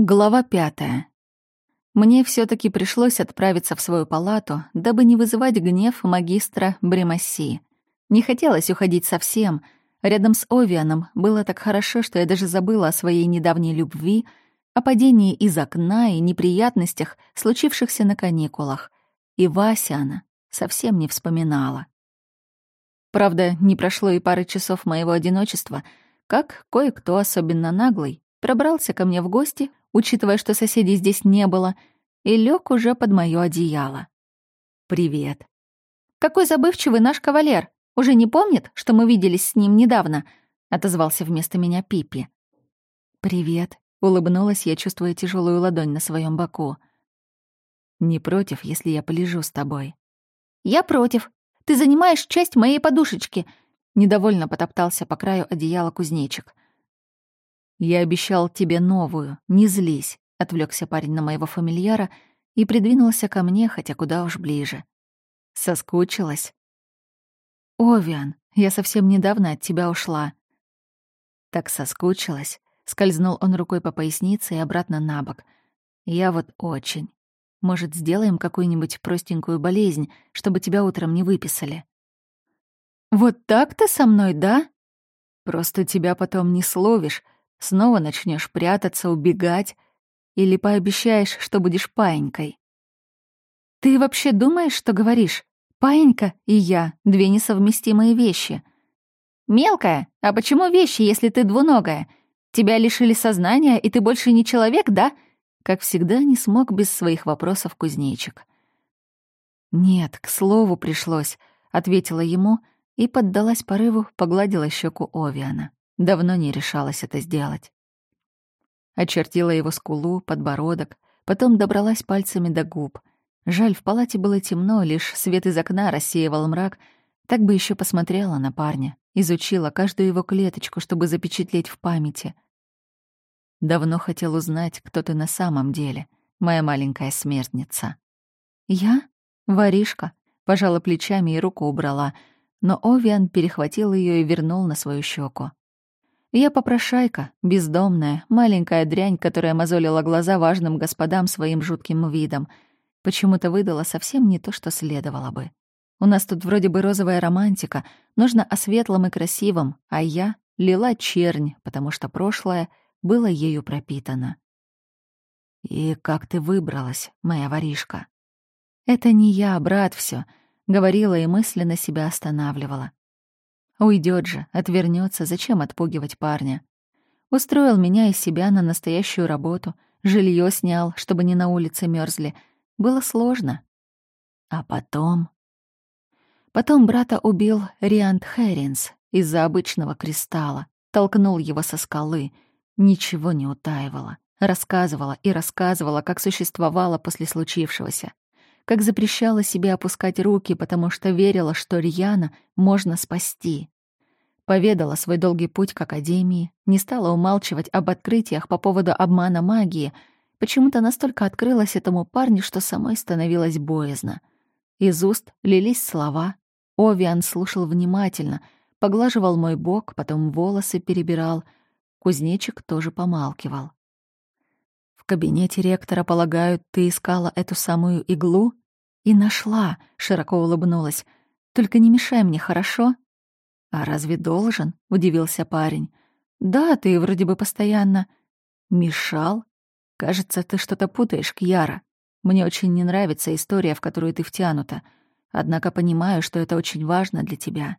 Глава пятая. Мне все таки пришлось отправиться в свою палату, дабы не вызывать гнев магистра Бремасси. Не хотелось уходить совсем. Рядом с Овианом было так хорошо, что я даже забыла о своей недавней любви, о падении из окна и неприятностях, случившихся на каникулах. И Васяна совсем не вспоминала. Правда, не прошло и пары часов моего одиночества, как кое-кто, особенно наглый, пробрался ко мне в гости учитывая, что соседей здесь не было, и лег уже под моё одеяло. «Привет». «Какой забывчивый наш кавалер! Уже не помнит, что мы виделись с ним недавно?» — отозвался вместо меня Пиппи. «Привет», — улыбнулась я, чувствуя тяжелую ладонь на своем боку. «Не против, если я полежу с тобой?» «Я против. Ты занимаешь часть моей подушечки», — недовольно потоптался по краю одеяла кузнечик. «Я обещал тебе новую, не злись», — отвлекся парень на моего фамильяра и придвинулся ко мне, хотя куда уж ближе. Соскучилась. «Овиан, я совсем недавно от тебя ушла». Так соскучилась. Скользнул он рукой по пояснице и обратно на бок. «Я вот очень. Может, сделаем какую-нибудь простенькую болезнь, чтобы тебя утром не выписали?» «Вот так ты со мной, да?» «Просто тебя потом не словишь», Снова начнешь прятаться, убегать или пообещаешь, что будешь паинькой. Ты вообще думаешь, что говоришь? Паинька и я — две несовместимые вещи. Мелкая, а почему вещи, если ты двуногая? Тебя лишили сознания, и ты больше не человек, да? Как всегда, не смог без своих вопросов кузнечик. «Нет, к слову пришлось», — ответила ему и поддалась порыву, погладила щеку Овиана. Давно не решалась это сделать. Очертила его скулу, подбородок, потом добралась пальцами до губ. Жаль, в палате было темно, лишь свет из окна рассеивал мрак. Так бы еще посмотрела на парня, изучила каждую его клеточку, чтобы запечатлеть в памяти. Давно хотел узнать, кто ты на самом деле, моя маленькая смертница. Я? Воришка. Пожала плечами и руку убрала, но Овиан перехватил ее и вернул на свою щеку. Я попрошайка, бездомная, маленькая дрянь, которая мозолила глаза важным господам своим жутким видом. Почему-то выдала совсем не то, что следовало бы. У нас тут вроде бы розовая романтика, нужно о светлом и красивом, а я лила чернь, потому что прошлое было ею пропитано. «И как ты выбралась, моя воришка?» «Это не я, брат, все, говорила и мысленно себя останавливала. Уйдет же, отвернется, зачем отпугивать парня? Устроил меня и себя на настоящую работу, жилье снял, чтобы не на улице мерзли. Было сложно. А потом... Потом брата убил Риант Хэринс из-за обычного кристалла, толкнул его со скалы, ничего не утаивала, рассказывала и рассказывала, как существовала после случившегося, как запрещала себе опускать руки, потому что верила, что Рьяна можно спасти. Поведала свой долгий путь к Академии, не стала умалчивать об открытиях по поводу обмана магии, почему-то настолько открылась этому парню, что самой становилось боязно. Из уст лились слова. Овиан слушал внимательно, поглаживал мой бок, потом волосы перебирал. Кузнечик тоже помалкивал. Кабинете ректора, полагаю, ты искала эту самую иглу? И нашла, широко улыбнулась. Только не мешай мне, хорошо? А разве должен? удивился парень. Да, ты вроде бы постоянно мешал. Кажется, ты что-то путаешь, Кьяра. Мне очень не нравится история, в которую ты втянута. Однако понимаю, что это очень важно для тебя.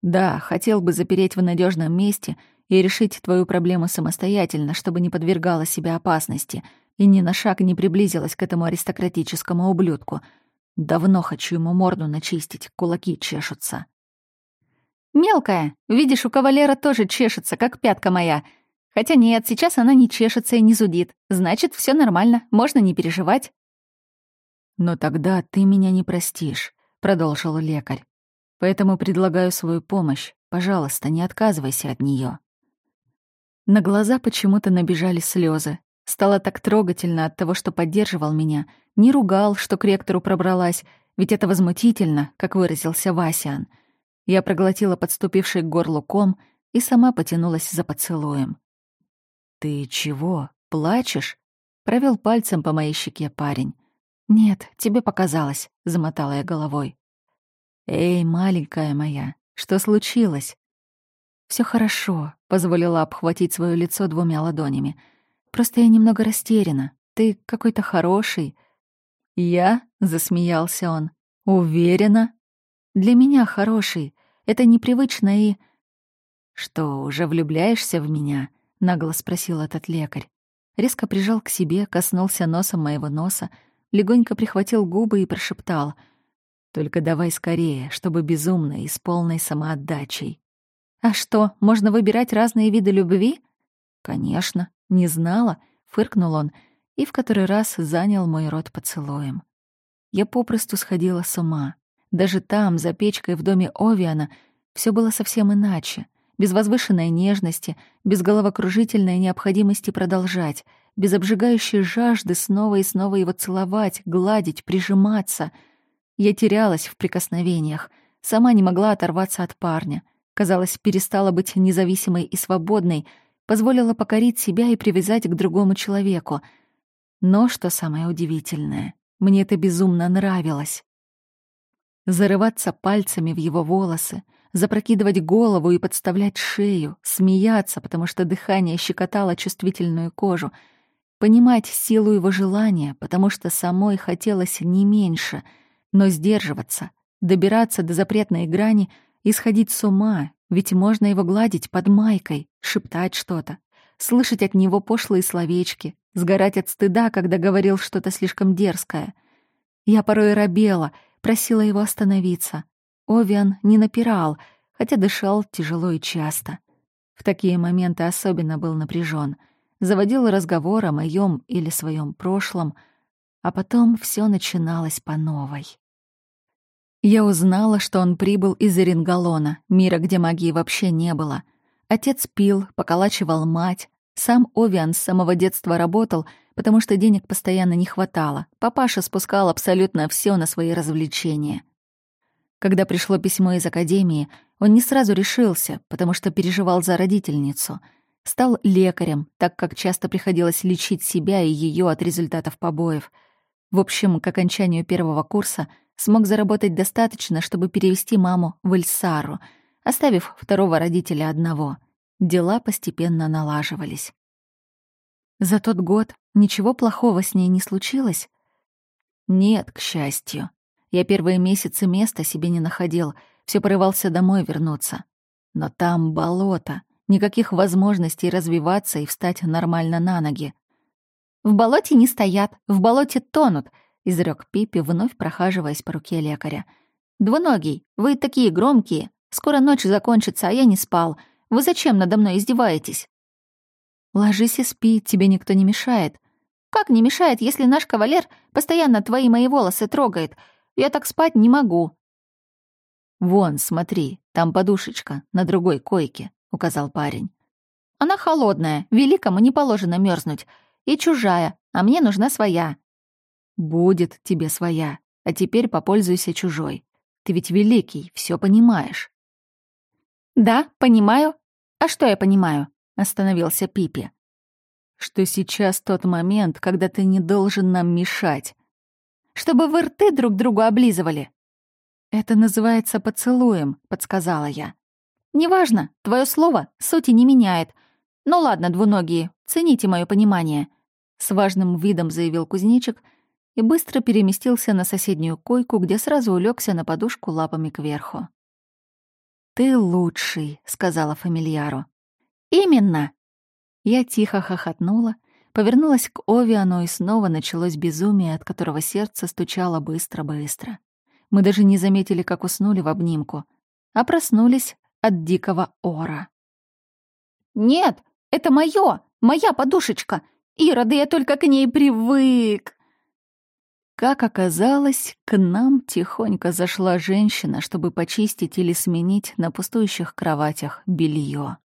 Да, хотел бы запереть в надежном месте и решить твою проблему самостоятельно, чтобы не подвергала себя опасности и ни на шаг не приблизилась к этому аристократическому ублюдку — Давно хочу ему морду начистить, кулаки чешутся. «Мелкая, видишь, у кавалера тоже чешется, как пятка моя. Хотя нет, сейчас она не чешется и не зудит. Значит, все нормально, можно не переживать». «Но тогда ты меня не простишь», — продолжил лекарь. «Поэтому предлагаю свою помощь. Пожалуйста, не отказывайся от нее. На глаза почему-то набежали слезы. Стало так трогательно от того, что поддерживал меня. Не ругал, что к ректору пробралась, ведь это возмутительно, как выразился Васян. Я проглотила подступивший к горлу ком и сама потянулась за поцелуем. «Ты чего, плачешь?» Провел пальцем по моей щеке парень. «Нет, тебе показалось», — замотала я головой. «Эй, маленькая моя, что случилось?» Все хорошо», — позволила обхватить свое лицо двумя ладонями. «Просто я немного растеряна. Ты какой-то хороший». «Я?» — засмеялся он. «Уверена?» «Для меня хороший. Это непривычно и...» «Что, уже влюбляешься в меня?» — нагло спросил этот лекарь. Резко прижал к себе, коснулся носом моего носа, легонько прихватил губы и прошептал. «Только давай скорее, чтобы безумно и с полной самоотдачей». «А что, можно выбирать разные виды любви?» «Конечно, не знала», — фыркнул он и в который раз занял мой рот поцелуем. Я попросту сходила с ума. Даже там, за печкой в доме Овиана, все было совсем иначе. Без возвышенной нежности, без головокружительной необходимости продолжать, без обжигающей жажды снова и снова его целовать, гладить, прижиматься. Я терялась в прикосновениях, сама не могла оторваться от парня — казалось, перестала быть независимой и свободной, позволила покорить себя и привязать к другому человеку. Но, что самое удивительное, мне это безумно нравилось. Зарываться пальцами в его волосы, запрокидывать голову и подставлять шею, смеяться, потому что дыхание щекотало чувствительную кожу, понимать силу его желания, потому что самой хотелось не меньше, но сдерживаться, добираться до запретной грани — и сходить с ума, ведь можно его гладить под майкой, шептать что-то, слышать от него пошлые словечки, сгорать от стыда, когда говорил что-то слишком дерзкое. Я порой робела, просила его остановиться. Овиан не напирал, хотя дышал тяжело и часто. В такие моменты особенно был напряжен, заводил разговор о моем или своем прошлом, а потом все начиналось по новой. Я узнала, что он прибыл из Оренгалона, мира, где магии вообще не было. Отец пил, поколачивал мать. Сам Овиан с самого детства работал, потому что денег постоянно не хватало. Папаша спускал абсолютно все на свои развлечения. Когда пришло письмо из академии, он не сразу решился, потому что переживал за родительницу. Стал лекарем, так как часто приходилось лечить себя и ее от результатов побоев. В общем, к окончанию первого курса — смог заработать достаточно, чтобы перевести маму в Эльсару, оставив второго родителя одного. Дела постепенно налаживались. За тот год ничего плохого с ней не случилось? Нет, к счастью. Я первые месяцы места себе не находил, все порывался домой вернуться. Но там болото, никаких возможностей развиваться и встать нормально на ноги. В болоте не стоят, в болоте тонут — изрек Пипи, вновь прохаживаясь по руке лекаря. «Двуногий, вы такие громкие. Скоро ночь закончится, а я не спал. Вы зачем надо мной издеваетесь?» «Ложись и спи, тебе никто не мешает». «Как не мешает, если наш кавалер постоянно твои мои волосы трогает? Я так спать не могу». «Вон, смотри, там подушечка, на другой койке», — указал парень. «Она холодная, великому не положено мерзнуть. И чужая, а мне нужна своя. Будет тебе своя, а теперь попользуйся чужой. Ты ведь великий, все понимаешь. Да, понимаю. А что я понимаю? Остановился Пипи. Что сейчас тот момент, когда ты не должен нам мешать. Чтобы вы рты друг другу облизывали. Это называется поцелуем, подсказала я. Неважно, твое слово сути не меняет. Ну ладно, двуногие, цените мое понимание. С важным видом заявил кузнечик — и быстро переместился на соседнюю койку, где сразу улегся на подушку лапами кверху. «Ты лучший», — сказала фамильяру. «Именно!» Я тихо хохотнула, повернулась к Овиану, и снова началось безумие, от которого сердце стучало быстро-быстро. Мы даже не заметили, как уснули в обнимку, а проснулись от дикого ора. «Нет, это моё, моя подушечка! Ира, да я только к ней привык!» Как оказалось, к нам тихонько зашла женщина, чтобы почистить или сменить на пустующих кроватях белье.